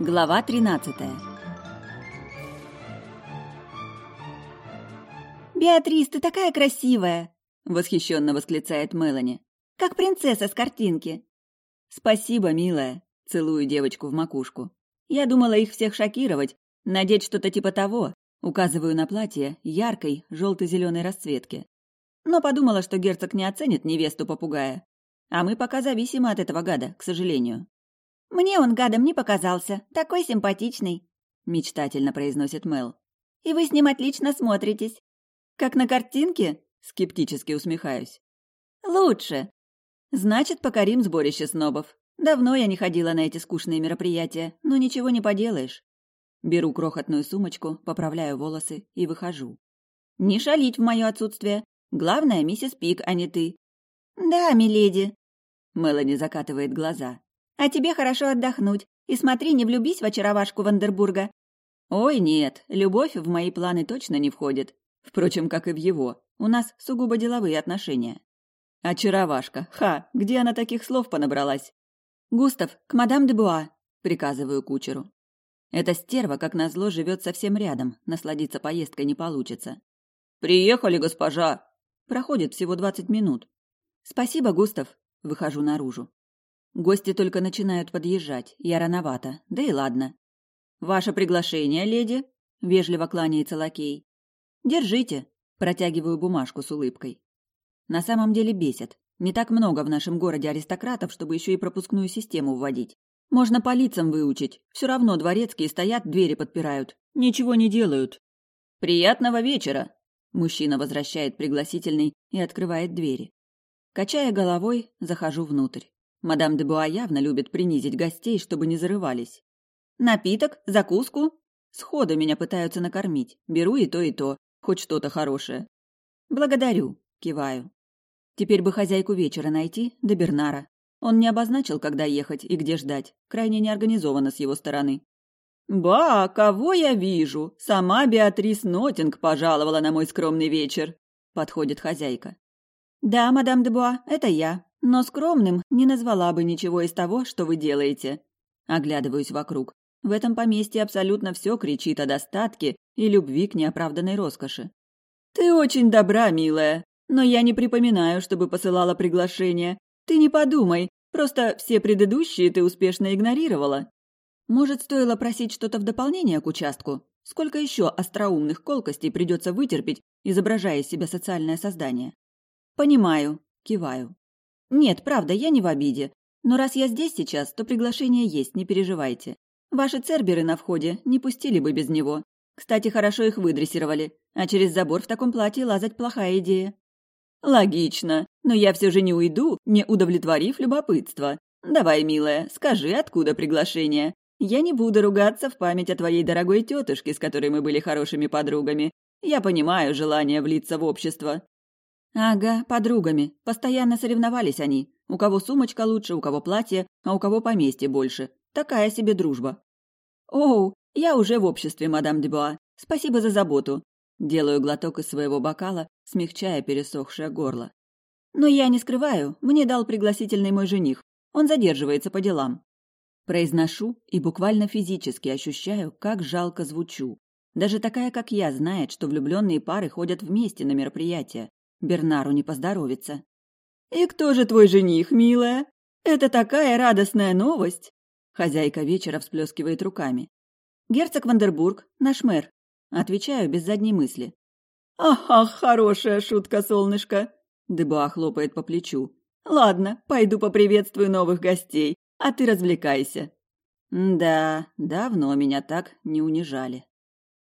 Глава 13 «Беатрис, ты такая красивая!» — восхищенно восклицает Мелани. «Как принцесса с картинки!» «Спасибо, милая!» — целую девочку в макушку. «Я думала их всех шокировать, надеть что-то типа того», указываю на платье яркой желто-зеленой расцветки. Но подумала, что герцог не оценит невесту попугая. А мы пока зависимы от этого гада, к сожалению. «Мне он гадом не показался, такой симпатичный», — мечтательно произносит Мел. «И вы с ним отлично смотритесь». «Как на картинке?» — скептически усмехаюсь. «Лучше». «Значит, покорим сборище снобов. Давно я не ходила на эти скучные мероприятия, но ничего не поделаешь». Беру крохотную сумочку, поправляю волосы и выхожу. «Не шалить в мое отсутствие. Главное, миссис Пик, а не ты». «Да, миледи». Мелани закатывает глаза. А тебе хорошо отдохнуть. И смотри, не влюбись в очаровашку Вандербурга. Ой, нет, любовь в мои планы точно не входит. Впрочем, как и в его. У нас сугубо деловые отношения. Очаровашка. Ха, где она таких слов понабралась? Густав, к мадам де Буа, приказываю кучеру. Эта стерва, как назло, живет совсем рядом, насладиться поездкой не получится. «Приехали, госпожа!» Проходит всего двадцать минут. «Спасибо, Густав!» Выхожу наружу. Гости только начинают подъезжать, я рановато, да и ладно. «Ваше приглашение, леди?» — вежливо кланяется лакей. «Держите», — протягиваю бумажку с улыбкой. На самом деле бесит. Не так много в нашем городе аристократов, чтобы еще и пропускную систему вводить. Можно по лицам выучить. Все равно дворецкие стоят, двери подпирают. Ничего не делают. «Приятного вечера!» Мужчина возвращает пригласительный и открывает двери. Качая головой, захожу внутрь. Мадам де Буа явно любит принизить гостей, чтобы не зарывались. Напиток, закуску? Сходу меня пытаются накормить. Беру и то, и то. Хоть что-то хорошее. Благодарю, киваю. Теперь бы хозяйку вечера найти, да Бернара. Он не обозначил, когда ехать и где ждать. Крайне неорганизованно с его стороны. «Ба, кого я вижу? Сама Беатрис Нотинг пожаловала на мой скромный вечер», — подходит хозяйка. «Да, мадам де Буа, это я. Но скромным не назвала бы ничего из того, что вы делаете. Оглядываюсь вокруг. В этом поместье абсолютно все кричит о достатке и любви к неоправданной роскоши. «Ты очень добра, милая, но я не припоминаю, чтобы посылала приглашение. Ты не подумай, просто все предыдущие ты успешно игнорировала. Может, стоило просить что-то в дополнение к участку? Сколько еще остроумных колкостей придется вытерпеть, изображая из себя социальное создание? Понимаю, киваю. Нет, правда, я не в обиде. Но раз я здесь сейчас, то приглашение есть, не переживайте. Ваши церберы на входе не пустили бы без него. Кстати, хорошо их выдрессировали, а через забор в таком платье лазать плохая идея. Логично, но я все же не уйду, не удовлетворив любопытство. Давай, милая, скажи, откуда приглашение? Я не буду ругаться в память о твоей дорогой тетушке, с которой мы были хорошими подругами. Я понимаю желание влиться в общество. Ага, подругами. Постоянно соревновались они. У кого сумочка лучше, у кого платье, а у кого поместье больше. Такая себе дружба. Оу, я уже в обществе, мадам Дебуа. Спасибо за заботу. Делаю глоток из своего бокала, смягчая пересохшее горло. Но я не скрываю, мне дал пригласительный мой жених. Он задерживается по делам. Произношу и буквально физически ощущаю, как жалко звучу. Даже такая, как я, знает, что влюбленные пары ходят вместе на мероприятия. Бернару не поздоровится. «И кто же твой жених, милая? Это такая радостная новость!» Хозяйка вечера всплескивает руками. «Герцог Вандербург, наш мэр». Отвечаю без задней мысли. «Ах, хорошая шутка, солнышко!» Дебуа хлопает по плечу. «Ладно, пойду поприветствую новых гостей, а ты развлекайся». Да, давно меня так не унижали.